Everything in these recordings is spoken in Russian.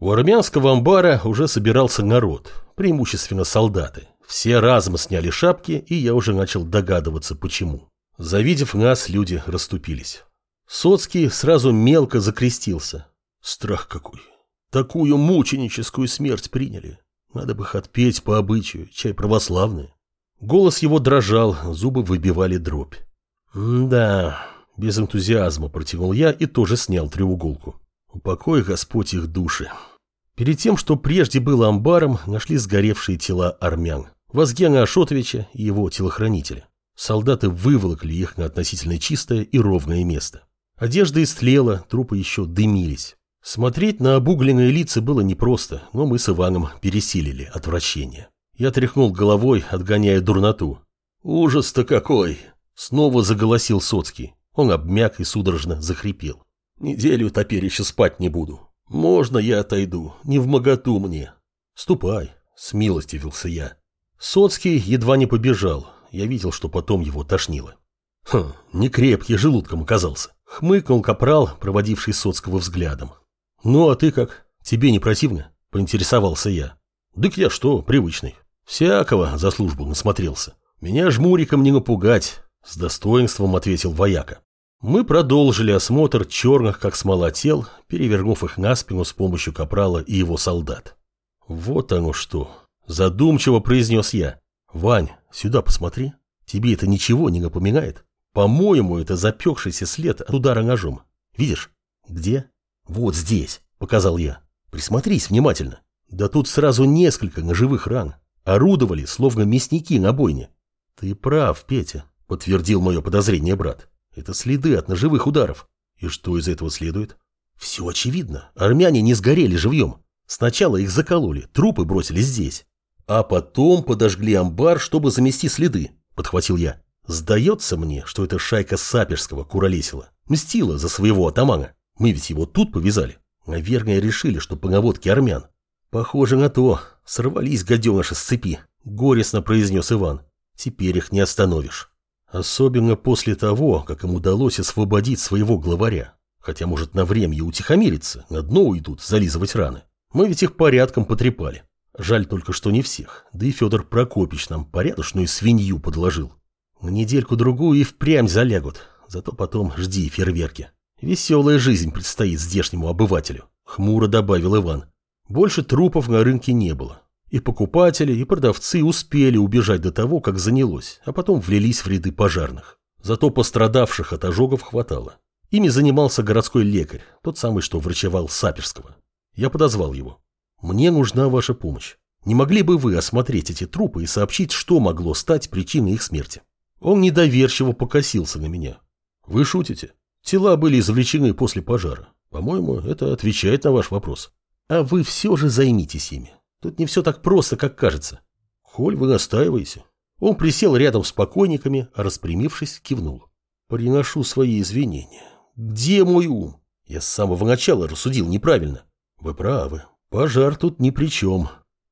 У армянского амбара уже собирался народ, преимущественно солдаты. Все разом сняли шапки, и я уже начал догадываться, почему. Завидев нас, люди расступились. Соцкий сразу мелко закрестился. Страх какой. Такую мученическую смерть приняли. Надо бы их отпеть по обычаю, чай православный. Голос его дрожал, зубы выбивали дробь. «Да, без энтузиазма протянул я и тоже снял треуголку. Упокой Господь их души. Перед тем, что прежде было амбаром, нашли сгоревшие тела армян. Вазгена Ашотовича и его телохранителя. Солдаты выволокли их на относительно чистое и ровное место. Одежда истлела, трупы еще дымились. Смотреть на обугленные лица было непросто, но мы с Иваном пересилили отвращение. Я тряхнул головой, отгоняя дурноту. «Ужас-то какой!» Снова заголосил Соцкий. Он обмяк и судорожно захрипел. «Неделю теперь еще спать не буду. «Можно я отойду? Не в моготу мне». «Ступай», — смилостивился я. Соцкий едва не побежал. Я видел, что потом его тошнило. «Хм, не крепкий желудком оказался», — хмыкнул капрал, проводивший Соцкого взглядом. «Ну, а ты как? Тебе не противно?» — поинтересовался я. «Дык я что, привычный. Всякого за службу насмотрелся. Меня жмуриком не напугать», — с достоинством ответил вояка. Мы продолжили осмотр черных, как смола тел, перевернув их на спину с помощью капрала и его солдат. «Вот оно что!» – задумчиво произнес я. «Вань, сюда посмотри. Тебе это ничего не напоминает? По-моему, это запекшийся след от удара ножом. Видишь? Где? Вот здесь!» – показал я. «Присмотрись внимательно. Да тут сразу несколько ножевых ран. Орудовали, словно мясники на бойне». «Ты прав, Петя», – подтвердил мое подозрение брат. Это следы от ножевых ударов. И что из этого следует? Все очевидно. Армяне не сгорели живьем. Сначала их закололи, трупы бросили здесь. А потом подожгли амбар, чтобы замести следы, подхватил я. Сдается мне, что это шайка Саперского куролесила. Мстила за своего атамана. Мы ведь его тут повязали. Наверное, решили, что по наводке армян. Похоже на то. Сорвались гаденыши с цепи, горестно произнес Иван. Теперь их не остановишь. Особенно после того, как им удалось освободить своего главаря. Хотя, может, на время и утихомириться, на дно уйдут зализывать раны. Мы ведь их порядком потрепали. Жаль только, что не всех. Да и Федор Прокопич нам порядочную свинью подложил. На недельку-другую и впрямь залягут. Зато потом жди фейерверки. Веселая жизнь предстоит здешнему обывателю. Хмуро добавил Иван. Больше трупов на рынке не было. И покупатели, и продавцы успели убежать до того, как занялось, а потом влились в ряды пожарных. Зато пострадавших от ожогов хватало. Ими занимался городской лекарь, тот самый, что врачевал Саперского. Я подозвал его. «Мне нужна ваша помощь. Не могли бы вы осмотреть эти трупы и сообщить, что могло стать причиной их смерти?» Он недоверчиво покосился на меня. «Вы шутите? Тела были извлечены после пожара. По-моему, это отвечает на ваш вопрос. А вы все же займитесь ими. Тут не все так просто, как кажется. Холь, вы настаиваете. Он присел рядом с покойниками, а распрямившись, кивнул. Приношу свои извинения. Где мой ум? Я с самого начала рассудил неправильно. Вы правы. Пожар тут ни при чем.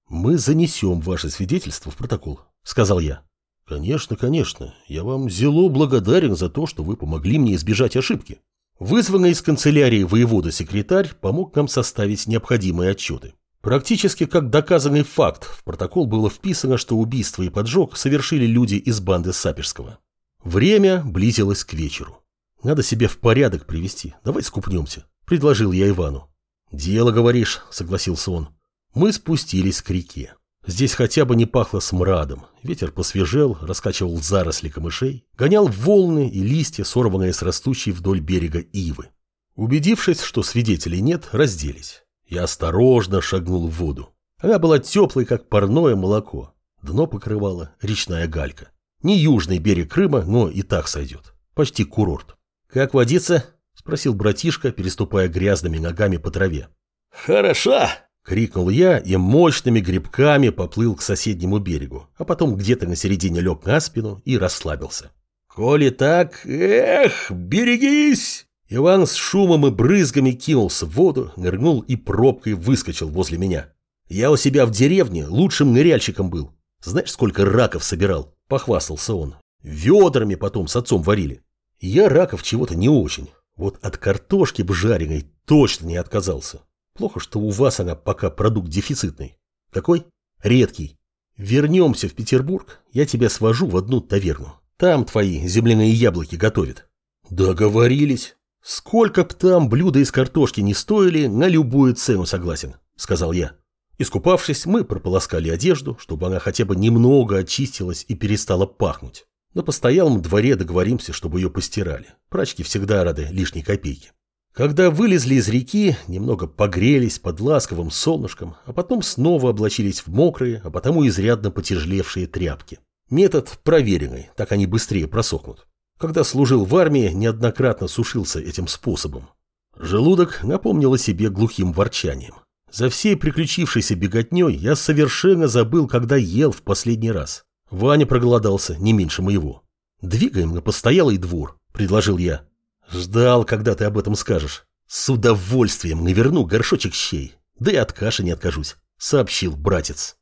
Мы занесем ваше свидетельство в протокол, сказал я. Конечно, конечно. Я вам зело благодарен за то, что вы помогли мне избежать ошибки. Вызванный из канцелярии воевода-секретарь помог нам составить необходимые отчеты. Практически как доказанный факт, в протокол было вписано, что убийство и поджог совершили люди из банды Саперского. Время близилось к вечеру. Надо себе в порядок привести, давай скупнемся, предложил я Ивану. Дело, говоришь, согласился он. Мы спустились к реке. Здесь хотя бы не пахло смрадом. Ветер посвежел, раскачивал заросли камышей, гонял волны и листья, сорванные с растущей вдоль берега ивы. Убедившись, что свидетелей нет, разделись. Я осторожно шагнул в воду. Она была теплой, как парное молоко. Дно покрывала речная галька. Не южный берег Крыма, но и так сойдет. Почти курорт. «Как водиться?» – спросил братишка, переступая грязными ногами по траве. «Хороша!» – крикнул я и мощными грибками поплыл к соседнему берегу, а потом где-то на середине лег на спину и расслабился. «Коли так, эх, берегись!» Иван с шумом и брызгами кинулся в воду, нырнул и пробкой выскочил возле меня. Я у себя в деревне лучшим ныряльщиком был. Знаешь, сколько раков собирал? Похвастался он. Ведрами потом с отцом варили. Я раков чего-то не очень. Вот от картошки б жареной точно не отказался. Плохо, что у вас она пока продукт дефицитный. Какой? Редкий. Вернемся в Петербург, я тебя свожу в одну таверну. Там твои земляные яблоки готовят. Договорились. Сколько б там блюда из картошки не стоили, на любую цену согласен, сказал я. Искупавшись, мы прополоскали одежду, чтобы она хотя бы немного очистилась и перестала пахнуть. На постоялом дворе договоримся, чтобы ее постирали. Прачки всегда рады лишней копейки. Когда вылезли из реки, немного погрелись под ласковым солнышком, а потом снова облачились в мокрые, а потому изрядно потяжелевшие тряпки. Метод проверенный, так они быстрее просохнут. Когда служил в армии, неоднократно сушился этим способом. Желудок напомнил о себе глухим ворчанием. За всей приключившейся беготней я совершенно забыл, когда ел в последний раз. Ваня проголодался не меньше моего. «Двигаем на постоялый двор», — предложил я. «Ждал, когда ты об этом скажешь. С удовольствием наверну горшочек щей. Да и от каши не откажусь», — сообщил братец.